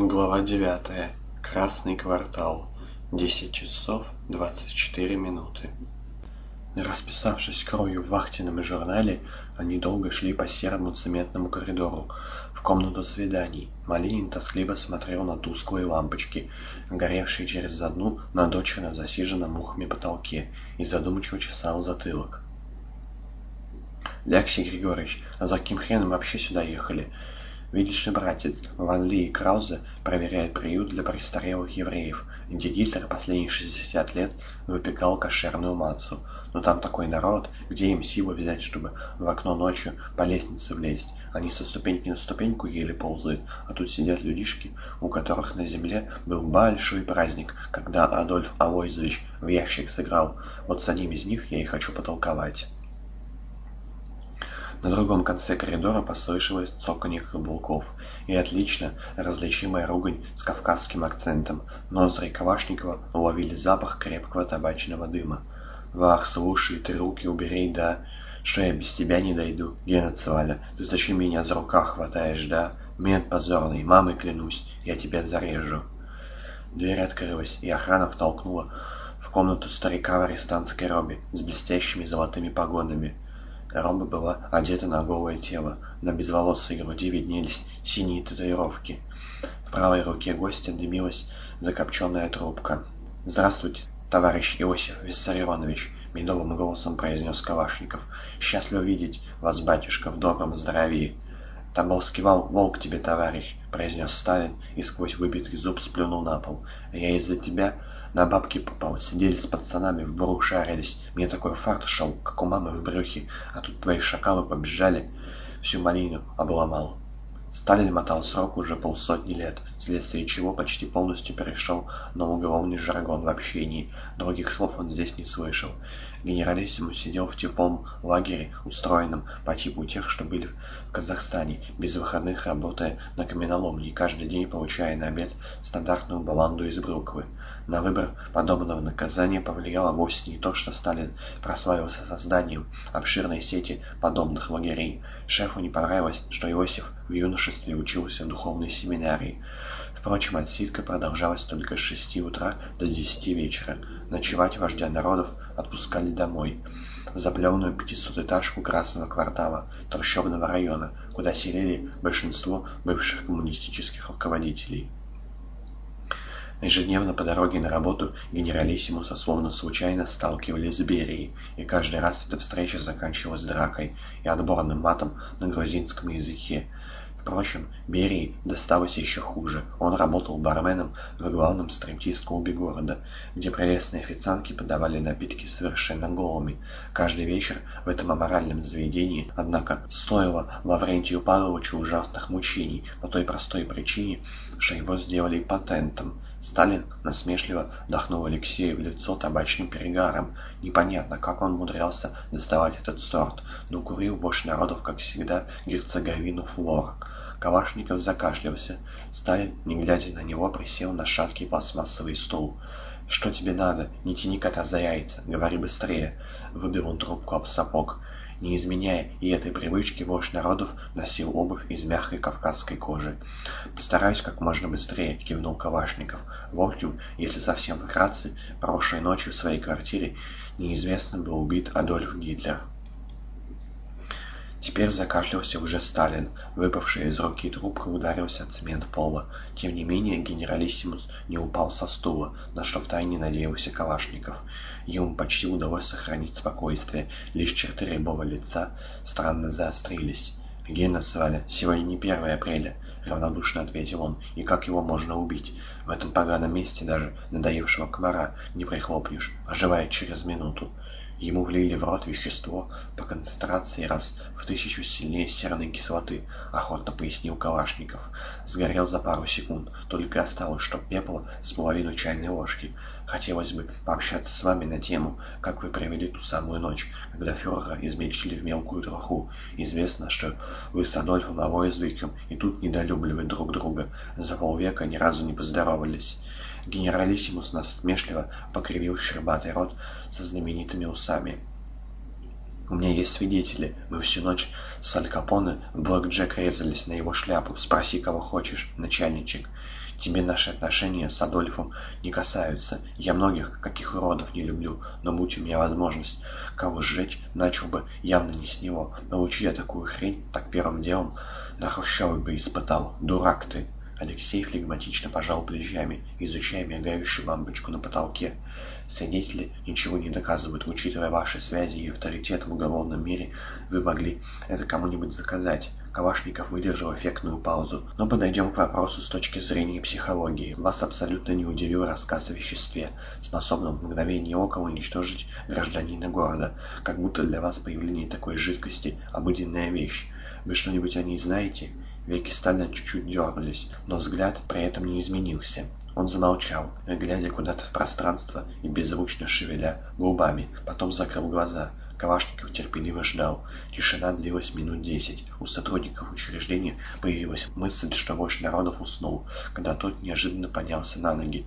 Глава девятая. Красный квартал. Десять часов двадцать четыре минуты. Расписавшись кровью в вахтенном журнале, они долго шли по серому цементному коридору в комнату свиданий. Малинин тоскливо смотрел на тусклые лампочки, горевшие через одну на дочерно засиженном мухами потолке, и задумчиво чесал затылок. «Лексий Григорьевич, а за каким хреном вообще сюда ехали?» Ли, братец, Ван Ли и Краузе проверяют приют для престарелых евреев, где Гитлер последние 60 лет выпекал кошерную мацу. Но там такой народ, где им силы взять, чтобы в окно ночью по лестнице влезть. Они со ступеньки на ступеньку еле ползают, а тут сидят людишки, у которых на земле был большой праздник, когда Адольф Алойзович в ящик сыграл. Вот с одним из них я и хочу потолковать. На другом конце коридора послышалось цоканье каблуков и отлично различимая ругань с кавказским акцентом. Ноздри Кавашникова уловили запах крепкого табачного дыма. «Вах, слушай, ты руки убери, да? Что я без тебя не дойду? Гена Цваля, ты зачем меня за руках хватаешь, да? Мент позорный, мамой клянусь, я тебя зарежу». Дверь открылась, и охрана втолкнула в комнату старика в арестантской робе с блестящими золотыми погонами. Роба была одета на голое тело. На безволосой груди виднелись синие татуировки. В правой руке гостя дымилась закопченная трубка. «Здравствуйте, товарищ Иосиф Виссарионович!» — медовым голосом произнес Калашников. «Счастлив видеть вас, батюшка, в добром здравии!» «Тоболский вал, волк тебе, товарищ!» — произнес Сталин и сквозь выбитый зуб сплюнул на пол. «Я из-за тебя на бабки попал, сидели с пацанами, в буру шарились. Мне такой фарт шел, как у мамы в брюхе, а тут твои шакалы побежали, всю малину обломал. Сталин мотал срок уже полсотни лет, вследствие чего почти полностью перешел на уголовный жаргон в общении. Других слов он здесь не слышал. Генералиссимус сидел в теплом лагере, устроенном по типу тех, что были в Казахстане, без выходных работая на каменоломне каждый день получая на обед стандартную баланду из брюквы. На выбор подобного наказания повлияло вовсе не то, что Сталин прославился созданием обширной сети подобных лагерей. Шефу не понравилось, что Иосиф в юношестве учился в духовной семинарии. Впрочем, отсидка продолжалась только с шести утра до десяти вечера. Ночевать вождя народов отпускали домой, в заплеванную пятисотэтажку Красного квартала, трущобного района, куда селили большинство бывших коммунистических руководителей. Ежедневно по дороге на работу генералиссимуса словно случайно сталкивались с Берией, и каждый раз эта встреча заканчивалась дракой и отборным матом на грузинском языке. Впрочем, Берии досталось еще хуже. Он работал барменом в главном стриптиз-клубе города, где прелестные официантки подавали напитки совершенно голыми. Каждый вечер в этом аморальном заведении, однако, стоило Лаврентию Павловичу ужасных мучений по той простой причине, что его сделали патентом. Сталин насмешливо вдохнул Алексею в лицо табачным перегаром. Непонятно, как он умудрялся доставать этот сорт, но курил больше народов, как всегда, герцоговину флор. Калашников закашлялся. Сталин, не глядя на него, присел на шаткий пластмассовый стул. «Что тебе надо? Не тяни кота за яйца. Говори быстрее!» Выбил он трубку об сапог. Не изменяя и этой привычки, вождь народов носил обувь из мягкой кавказской кожи. «Постараюсь как можно быстрее», — кивнул Калашников. В общем, если совсем вкратце, прошлой ночью в своей квартире неизвестно был убит Адольф Гитлер. Теперь закашлялся уже Сталин. Выпавшая из руки трубка ударился от цемент пола. Тем не менее, генералиссимус не упал со стула, на что втайне надеялся Калашников. Ему почти удалось сохранить спокойствие, лишь черты рябого лица странно заострились. «Гена Сваля, сегодня не 1 апреля», — равнодушно ответил он. «И как его можно убить? В этом поганом месте даже надоевшего комара не прихлопнешь, оживает через минуту». Ему влили в рот вещество по концентрации раз в тысячу сильнее серной кислоты, охотно пояснил Калашников. Сгорел за пару секунд, только осталось, чтоб пепла с половину чайной ложки. Хотелось бы пообщаться с вами на тему, как вы провели ту самую ночь, когда фюрера измельчили в мелкую труху. Известно, что вы с Адольфом Авоизвиком и тут недолюбливают друг друга. За полвека ни разу не поздоровались. Генералиссимус насмешливо покривил щербатый рот со знаменитыми усами. «У меня есть свидетели. Мы всю ночь с Аль Капоне в блэк-джек резались на его шляпу. Спроси, кого хочешь, начальничек». Тебе наши отношения с Адольфом не касаются. Я многих, каких уродов, не люблю, но будь у меня возможность кого сжечь, начал бы явно не с него. Научи я такую хрень, так первым делом на Хрущевой бы испытал. Дурак ты!» Алексей флегматично пожал плечами, изучая мигающую лампочку на потолке. Свидетели ничего не доказывают. Учитывая ваши связи и авторитет в уголовном мире, вы могли это кому-нибудь заказать. Кавашников выдержал эффектную паузу. Но подойдем к вопросу с точки зрения психологии. Вас абсолютно не удивил рассказ о веществе, способном в мгновение ока уничтожить гражданина города. Как будто для вас появление такой жидкости – обыденная вещь. Вы что-нибудь о ней знаете? Веки Сталина чуть-чуть дернулись, но взгляд при этом не изменился. Он замолчал, глядя куда-то в пространство и беззвучно шевеля губами, потом закрыл глаза. Калашников терпеливо ждал. Тишина длилась минут десять. У сотрудников учреждения появилась мысль, что вождь народов уснул, когда тот неожиданно поднялся на ноги.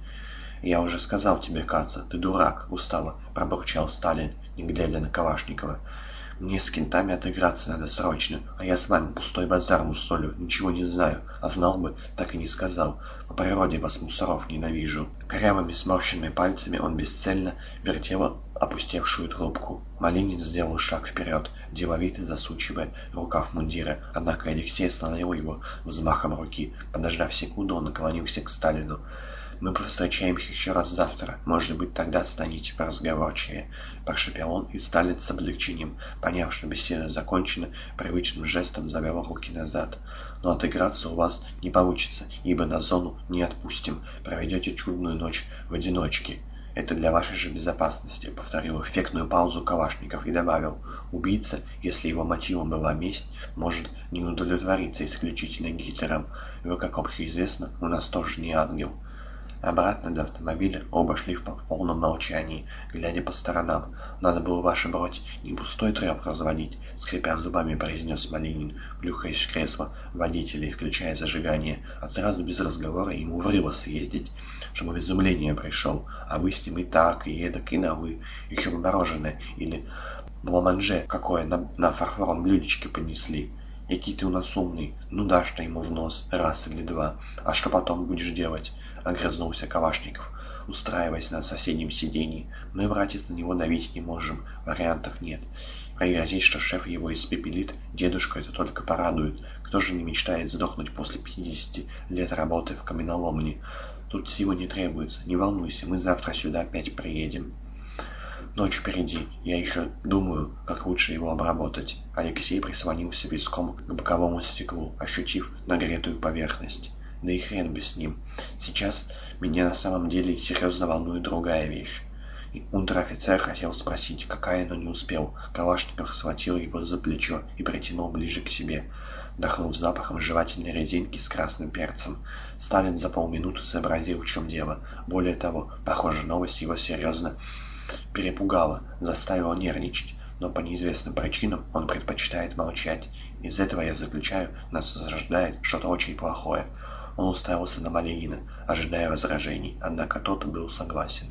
«Я уже сказал тебе, Каца, ты дурак!» — устало пробурчал Сталин, не глядя на Калашникова. Мне с кентами отыграться надо срочно, а я с вами пустой базар мусолю, ничего не знаю, а знал бы, так и не сказал. По природе вас, мусоров, ненавижу». Корявыми сморщенными пальцами он бесцельно вертел опустевшую трубку. Малинин сделал шаг вперед, деловито засучивая рукав мундира, однако Алексей остановил его взмахом руки. Подождав секунду, он наклонился к Сталину. «Мы повстречаемся еще раз завтра. Может быть, тогда станете поразговорчивее», — прошепел он, и Сталин с облегчением, поняв, что беседа закончена, привычным жестом завел руки назад. «Но отыграться у вас не получится, ибо на зону не отпустим. Проведете чудную ночь в одиночке». «Это для вашей же безопасности», — повторил эффектную паузу Калашников и добавил. «Убийца, если его мотивом была месть, может не удовлетвориться исключительно Гитлером. Вы, как общеизвестно, у нас тоже не ангел». Обратно до автомобиля оба шли в полном молчании, глядя по сторонам. «Надо было ваше бродь не пустой треп разводить», — скрипя зубами произнес Малинин, плюхаясь в кресло водителя и включая зажигание, а сразу без разговора ему в съездить, чтобы в изумление пришел, а вы с ним и так, и эдак, и на «вы», еще бы мороженое или бламанже какое на, на фарфоровом блюдечке понесли. Який ты у нас умный, ну дашь ты ему в нос раз или два, а что потом будешь делать? — огрызнулся Калашников, устраиваясь на соседнем сиденье. «Мы, братец, на него давить не можем. Вариантов нет. Пригрозить, что шеф его испепелит, дедушку это только порадует. Кто же не мечтает сдохнуть после 50 лет работы в каменоломне? Тут силы не требуется. Не волнуйся, мы завтра сюда опять приедем». Ночь впереди. Я еще думаю, как лучше его обработать. Алексей прислонился виском к боковому стеклу, ощутив нагретую поверхность. Да и хрен бы с ним. Сейчас меня на самом деле серьезно волнует другая вещь. Унтер-офицер хотел спросить, какая, но не успел. Калашников схватил его за плечо и притянул ближе к себе, вдохнув запахом жевательной резинки с красным перцем. Сталин за полминуты сообразил, в чем дело. Более того, похоже, новость его серьезно перепугала, заставила нервничать. Но по неизвестным причинам он предпочитает молчать. Из этого я заключаю, нас возрождает что-то очень плохое. Он уставился на Малинина, ожидая возражений, однако тот был согласен.